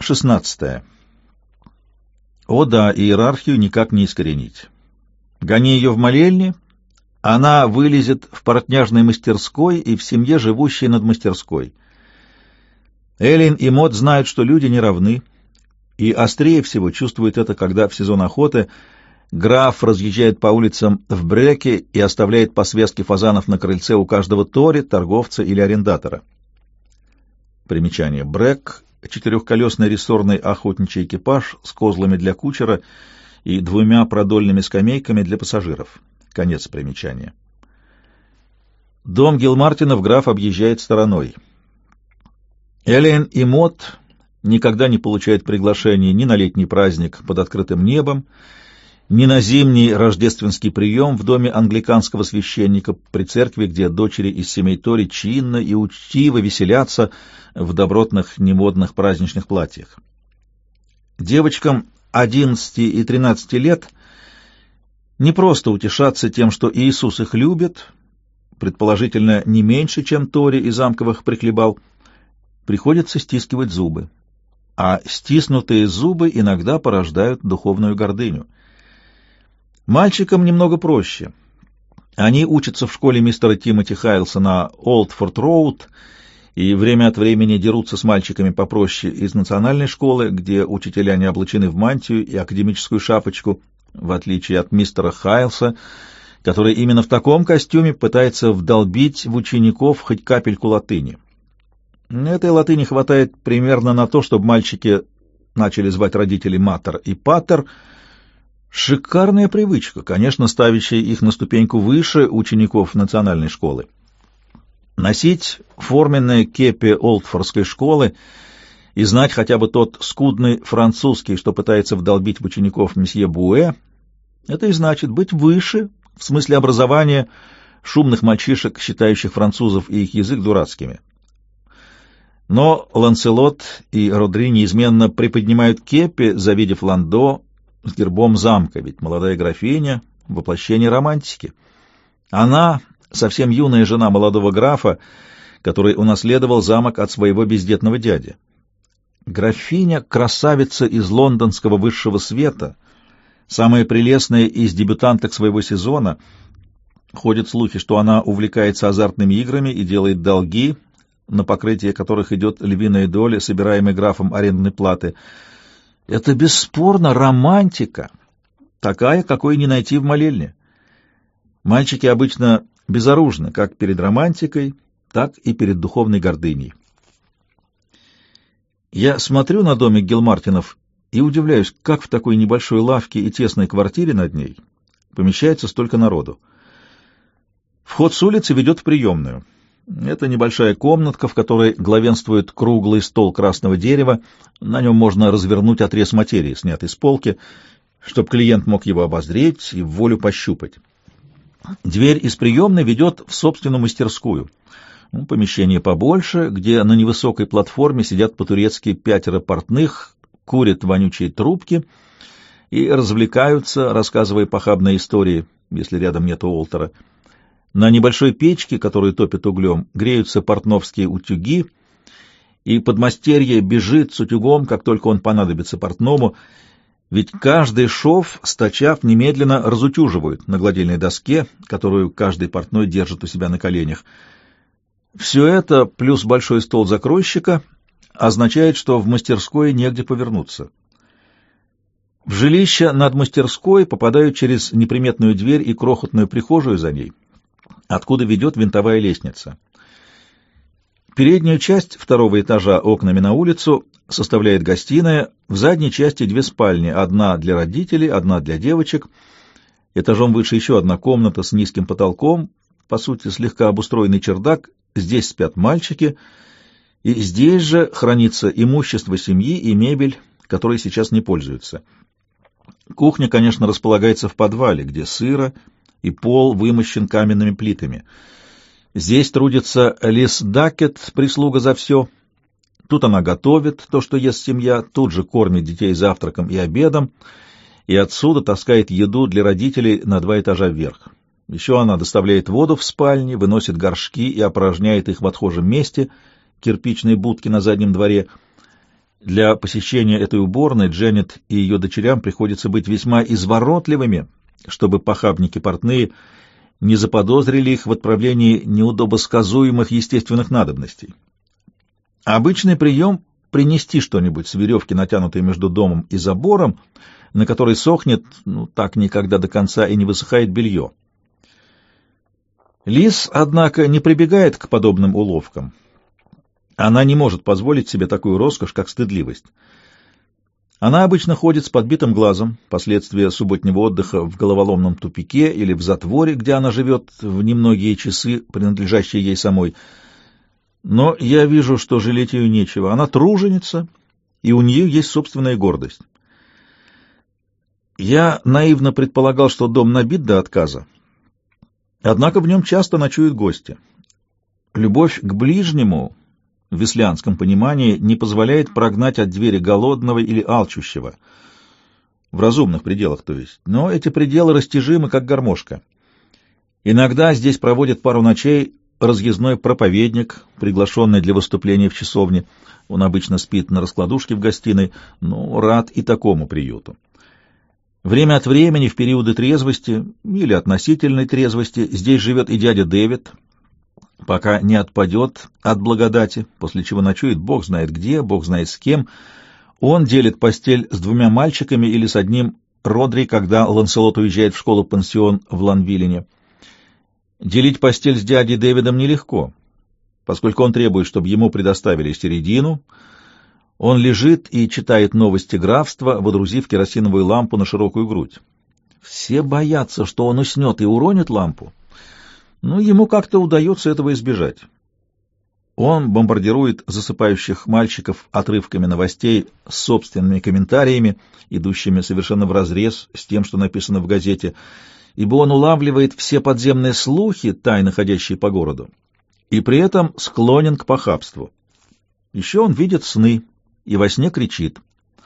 16. О да, иерархию никак не искоренить. Гони ее в молельне, она вылезет в портняжной мастерской и в семье, живущей над мастерской. Эллин и Мод знают, что люди не равны, и острее всего чувствуют это, когда в сезон охоты граф разъезжает по улицам в Бреке и оставляет по связке фазанов на крыльце у каждого тори, торговца или арендатора. Примечание. Брек — четырехколесный рессорный охотничий экипаж с козлами для кучера и двумя продольными скамейками для пассажиров. Конец примечания. Дом Гилмартинов граф объезжает стороной. Элен и Мот никогда не получают приглашений ни на летний праздник под открытым небом, ни на зимний рождественский прием в доме англиканского священника при церкви, где дочери из семей Тори чинно и учтиво веселятся в добротных немодных праздничных платьях. Девочкам 11 и 13 лет не просто утешаться тем, что Иисус их любит, предположительно не меньше, чем Тори и замковых прихлебал, приходится стискивать зубы. А стиснутые зубы иногда порождают духовную гордыню. Мальчикам немного проще. Они учатся в школе мистера Тимоти Хайлса на Олдфорд-Роуд и время от времени дерутся с мальчиками попроще из национальной школы, где учителя не облачены в мантию и академическую шапочку, в отличие от мистера Хайлса, который именно в таком костюме пытается вдолбить в учеников хоть капельку латыни. Этой латыни хватает примерно на то, чтобы мальчики начали звать родителей Матер и Патер. Шикарная привычка, конечно, ставящая их на ступеньку выше учеников национальной школы. Носить форменное кепи Олдфордской школы и знать хотя бы тот скудный французский, что пытается вдолбить в учеников месье Буэ, это и значит быть выше, в смысле образования, шумных мальчишек, считающих французов и их язык дурацкими. Но Ланселот и Родри неизменно приподнимают кепи, завидев Ландо с гербом замка, ведь молодая графиня — воплощение романтики. Она — совсем юная жена молодого графа, который унаследовал замок от своего бездетного дяди. Графиня — красавица из лондонского высшего света, самая прелестная из дебютанток своего сезона. Ходят слухи, что она увлекается азартными играми и делает долги — на покрытие которых идет львиная доля, собираемой графом арендной платы. Это бесспорно романтика, такая, какой не найти в молельне. Мальчики обычно безоружны как перед романтикой, так и перед духовной гордыней. Я смотрю на домик Гилмартинов и удивляюсь, как в такой небольшой лавке и тесной квартире над ней помещается столько народу. Вход с улицы ведет в приемную. Это небольшая комнатка, в которой главенствует круглый стол красного дерева. На нем можно развернуть отрез материи, снятый с полки, чтобы клиент мог его обозреть и в волю пощупать. Дверь из приемной ведет в собственную мастерскую. Ну, помещение побольше, где на невысокой платформе сидят по-турецки пятеро портных, курят вонючие трубки и развлекаются, рассказывая похабные истории, если рядом нет Уолтера. На небольшой печке, которую топят углем, греются портновские утюги, и подмастерье бежит с утюгом, как только он понадобится портному, ведь каждый шов, стачав, немедленно разутюживают на гладильной доске, которую каждый портной держит у себя на коленях. Все это, плюс большой стол закройщика, означает, что в мастерской негде повернуться. В жилище над мастерской попадают через неприметную дверь и крохотную прихожую за ней — откуда ведет винтовая лестница. Переднюю часть второго этажа окнами на улицу составляет гостиная, в задней части две спальни, одна для родителей, одна для девочек. Этажом выше еще одна комната с низким потолком, по сути, слегка обустроенный чердак. Здесь спят мальчики, и здесь же хранится имущество семьи и мебель, которой сейчас не пользуются. Кухня, конечно, располагается в подвале, где сыро, и пол вымощен каменными плитами. Здесь трудится Лис Дакет, прислуга за все. Тут она готовит то, что ест семья, тут же кормит детей завтраком и обедом, и отсюда таскает еду для родителей на два этажа вверх. Еще она доставляет воду в спальне, выносит горшки и опорожняет их в отхожем месте, кирпичной будки на заднем дворе. Для посещения этой уборной Дженнет и ее дочерям приходится быть весьма изворотливыми, чтобы похабники портные не заподозрили их в отправлении неудобосказуемых естественных надобностей. Обычный прием — принести что-нибудь с веревки, натянутой между домом и забором, на которой сохнет, ну, так никогда до конца и не высыхает белье. Лис, однако, не прибегает к подобным уловкам. Она не может позволить себе такую роскошь, как стыдливость. Она обычно ходит с подбитым глазом, последствия субботнего отдыха в головоломном тупике или в затворе, где она живет в немногие часы, принадлежащие ей самой. Но я вижу, что жалеть ее нечего. Она труженица, и у нее есть собственная гордость. Я наивно предполагал, что дом набит до отказа. Однако в нем часто ночуют гости. Любовь к ближнему в веслянском понимании не позволяет прогнать от двери голодного или алчущего. В разумных пределах, то есть. Но эти пределы растяжимы, как гармошка. Иногда здесь проводит пару ночей разъездной проповедник, приглашенный для выступления в часовне. Он обычно спит на раскладушке в гостиной, но рад и такому приюту. Время от времени, в периоды трезвости или относительной трезвости, здесь живет и дядя Дэвид, пока не отпадет от благодати, после чего ночует бог знает где, бог знает с кем. Он делит постель с двумя мальчиками или с одним Родри, когда Ланселот уезжает в школу-пансион в Ланвиллине. Делить постель с дядей Дэвидом нелегко, поскольку он требует, чтобы ему предоставили середину. Он лежит и читает новости графства, водрузив керосиновую лампу на широкую грудь. Все боятся, что он уснет и уронит лампу но ему как-то удается этого избежать. Он бомбардирует засыпающих мальчиков отрывками новостей с собственными комментариями, идущими совершенно вразрез с тем, что написано в газете, ибо он улавливает все подземные слухи, тайно ходящие по городу, и при этом склонен к похабству. Еще он видит сны и во сне кричит —